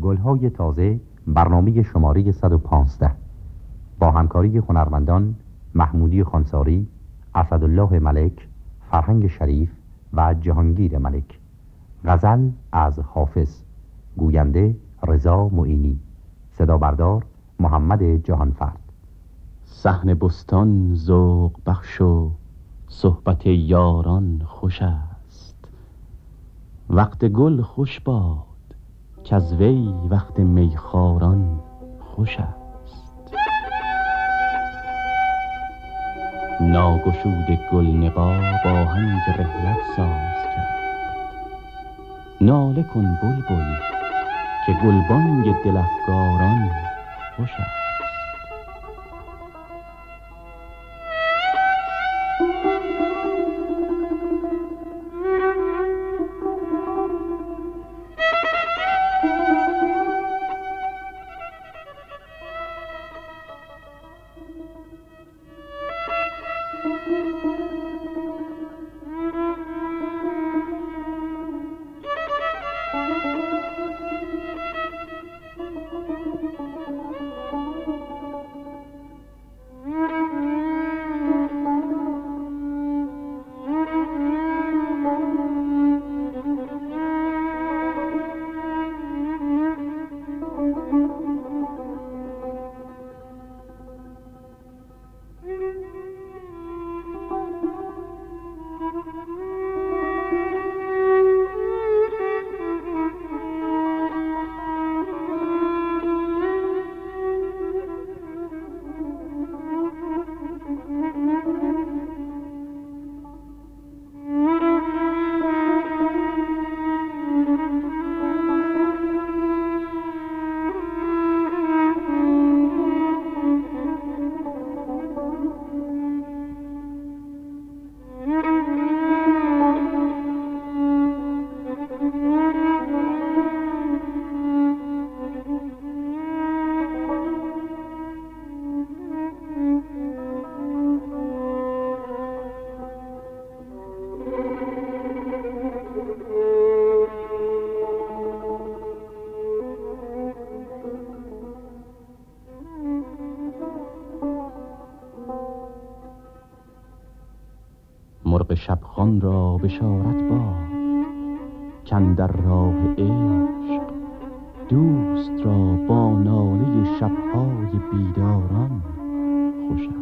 گلهای تازه برنامه شماره 115 با همکاری هنرمندان محمودی خانساری، اسدالله ملک، فرهنگ شریف و جهانگیر ملک. غزل از حافظ. گوینده رضا معینی. صدا بردار محمد جهانفرد. صحن بستان ذوق بخش و صحبت یاران خوش است. وقت گل خوش باد از وی وقت میخاران خوش است. ناگشود گل نقاب آهنگ رحلت ساز کرد. ناله کن بلبل که گلبانگ دلفگاران خوش است. مرغ شبخان را بشارت با کندر راه عشق دوست را با ناله شبهای بیداران خوش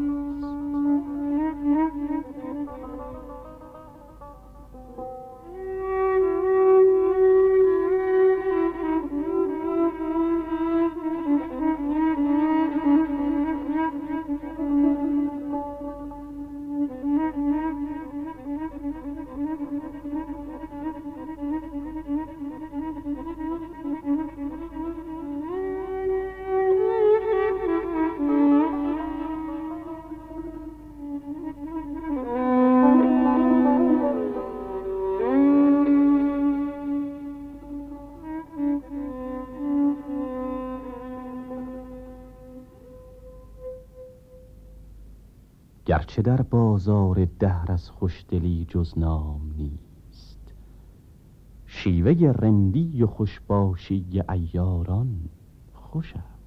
گرچه در بازار دهر از خوشدلی جز نام نیست. شیوه رندی و خوشباشی ایاران خوش است.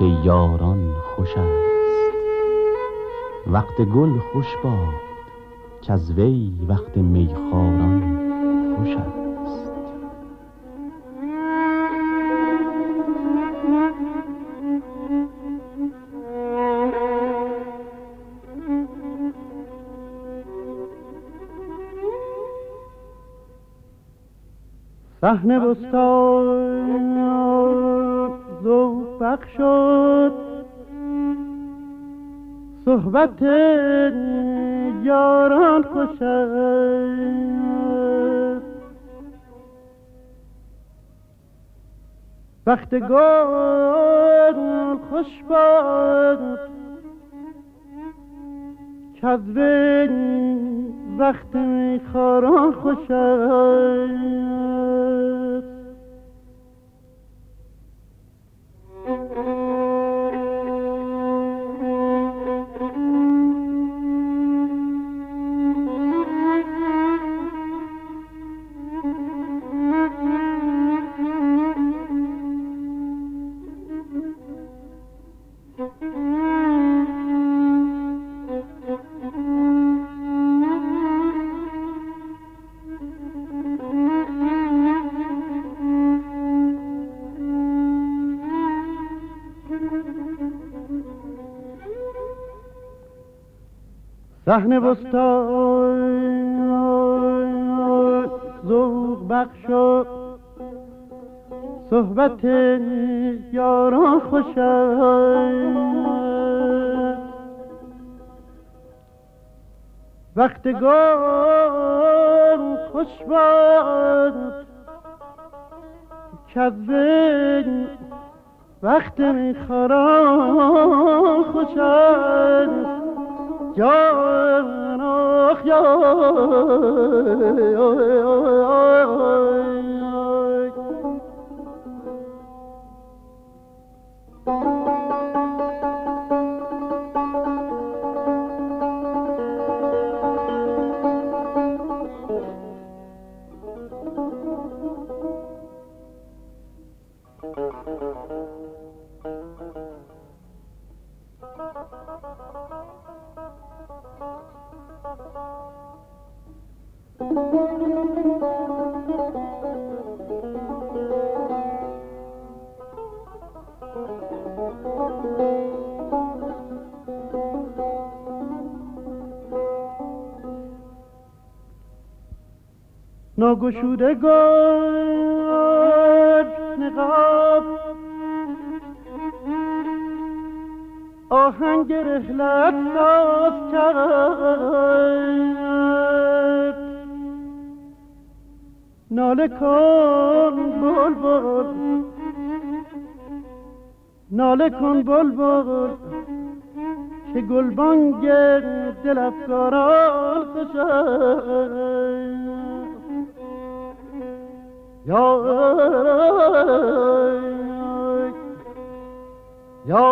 صحبت یاران خوش است. وقت گل خوش باد کز وی وقت میخواران خوش است. صحن بستان ذوق بخش شد. صحبت یاران خوش وقت گل خوش باد. کز وقت میخاران خوش صحن بستان ذوق بخش و صحبت یاران خوش است. وقت گل خوش باد کز وقت میخوران خوش است. جان آخ ناگشودگان، نگار، نقاب. آهنگ رحلت ساز کرد. ناله کن بل بل ناله کن بل بل که گلبانگ دل افکاران خوش یا یا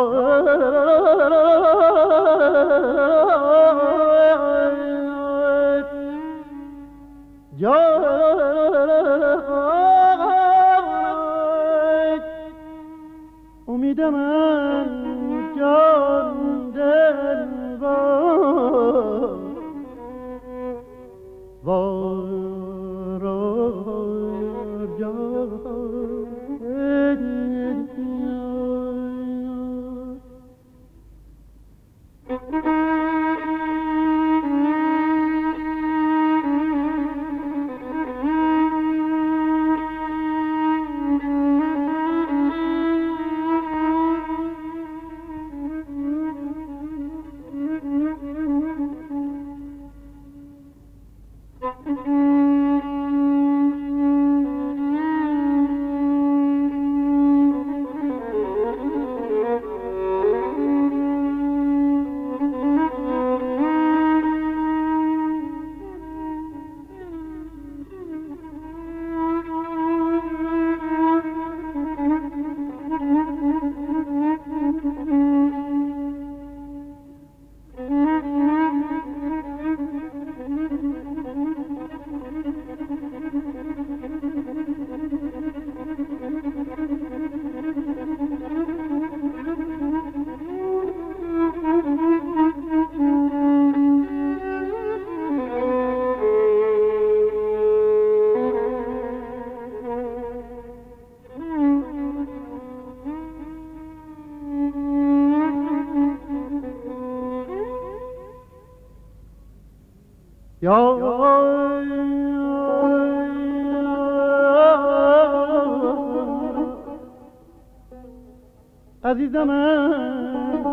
عزیزم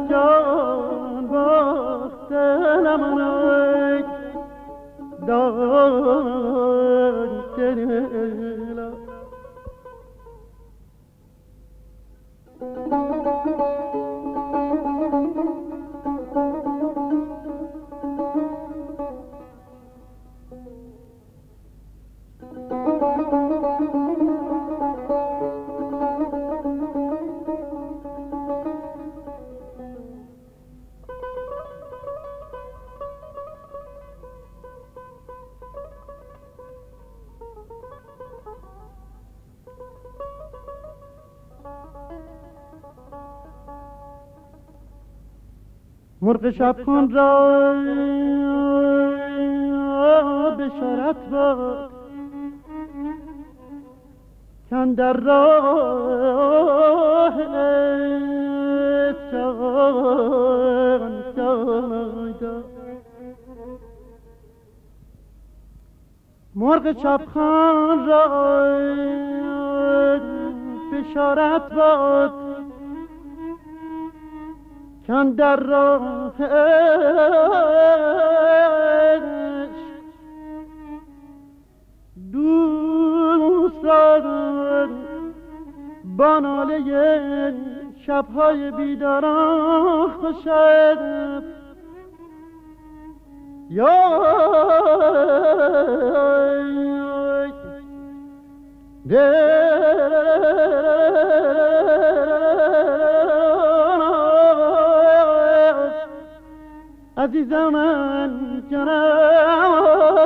جان باختنم دان دلم مرغ شب کن را بشارت باد. کن در راه جان مرغ چپخان را بشارت باد. کن در راهش دوستان با ناله شبهای بیداران خوشد یا عزیزم من جانم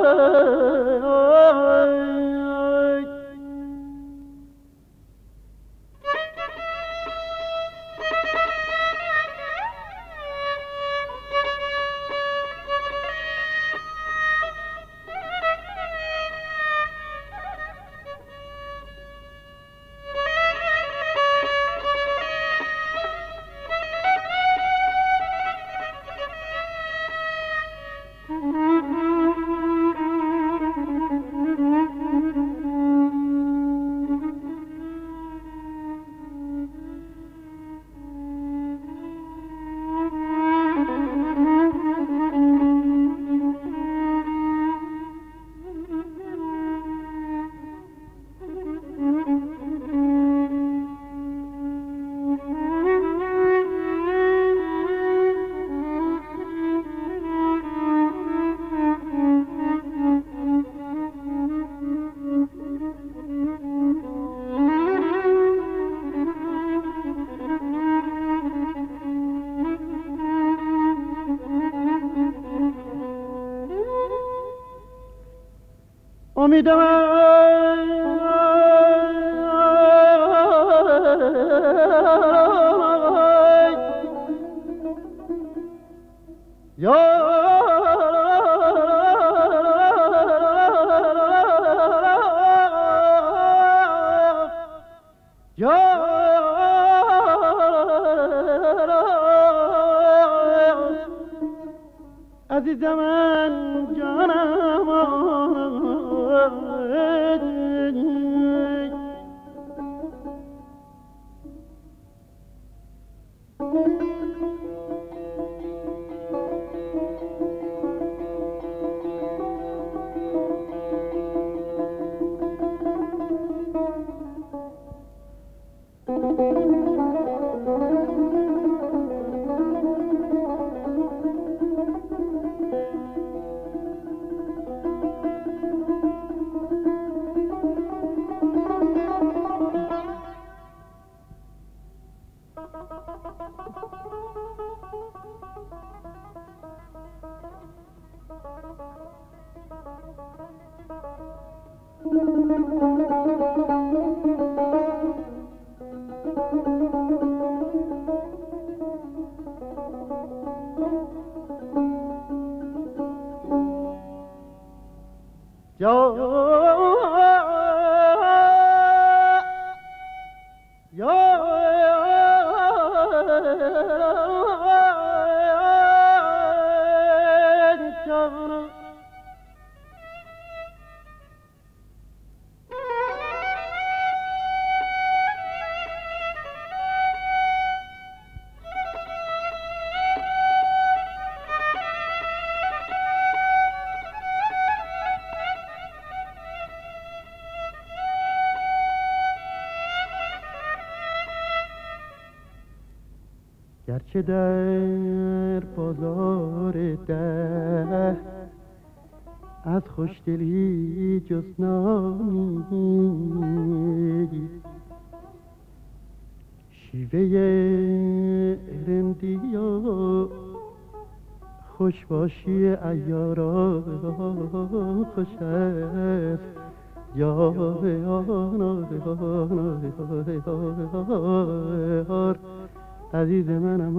عزیز من جانم. گرچه در بازار ده از خوشدلی جز نامی شیوه رندی و خوشباشی ایارا خوش است. یا عزیز منم.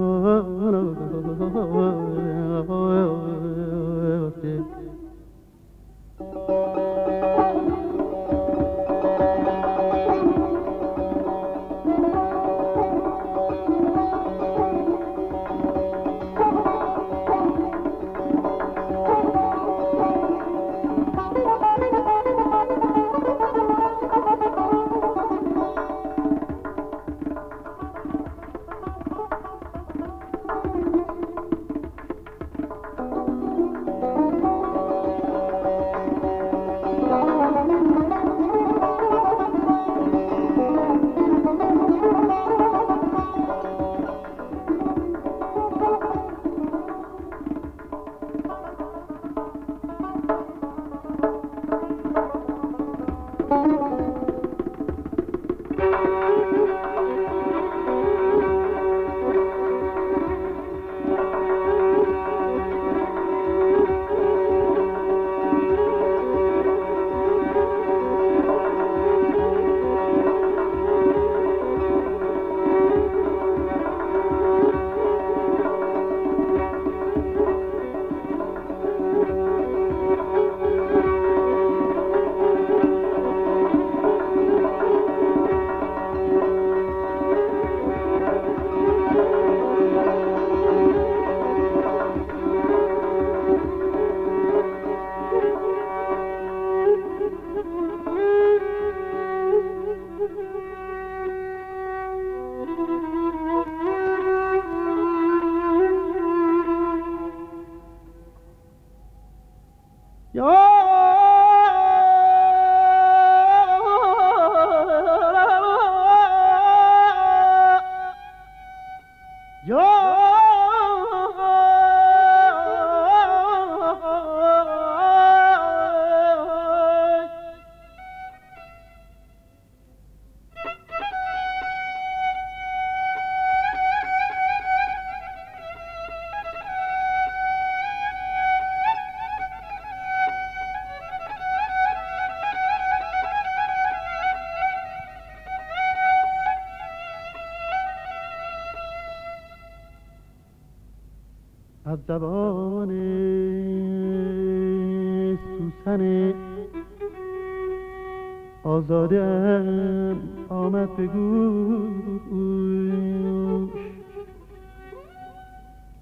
آزاده آمد به گوش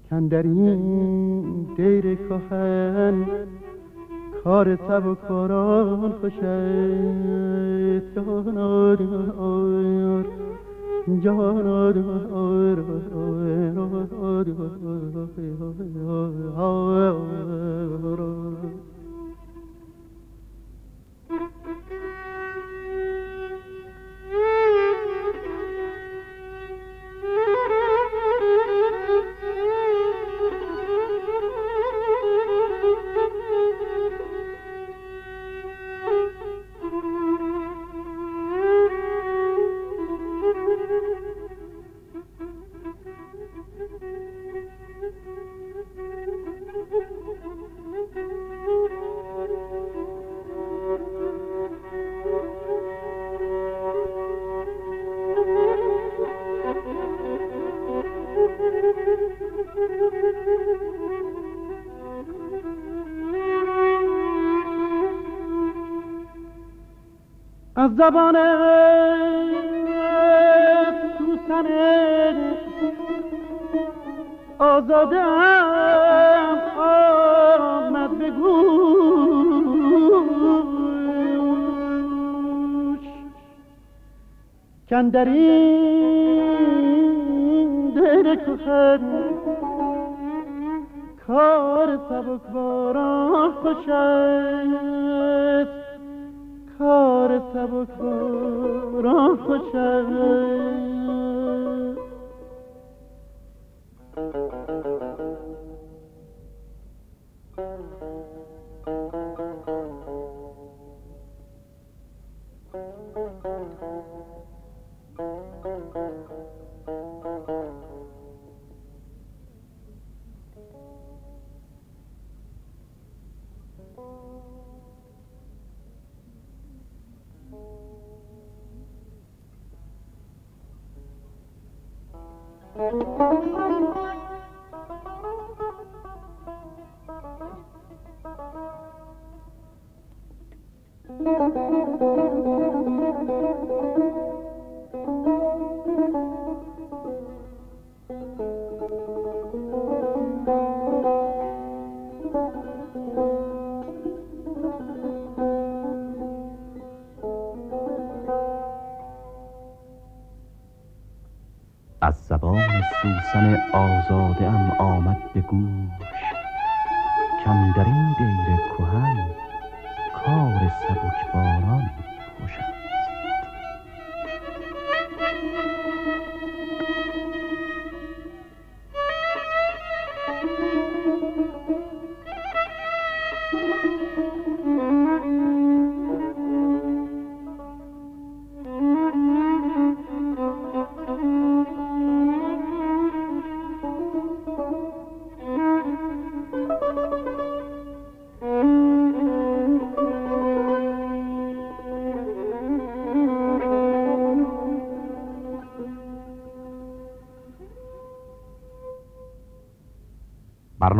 کن در این دیر کهن کار سبکاران خوش است جان از زبان سوسن آزاده آمد به گوش. کن در کهن کار سبک باران خوش است کار سبک باران خوش از سوسن آزاده ام آمد به گوش. کم در این دیر کهن کار سبک باران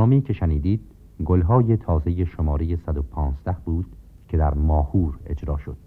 برنامه که شنیدید گلهای تازه شماره 115 بود که در ماهور اجرا شد.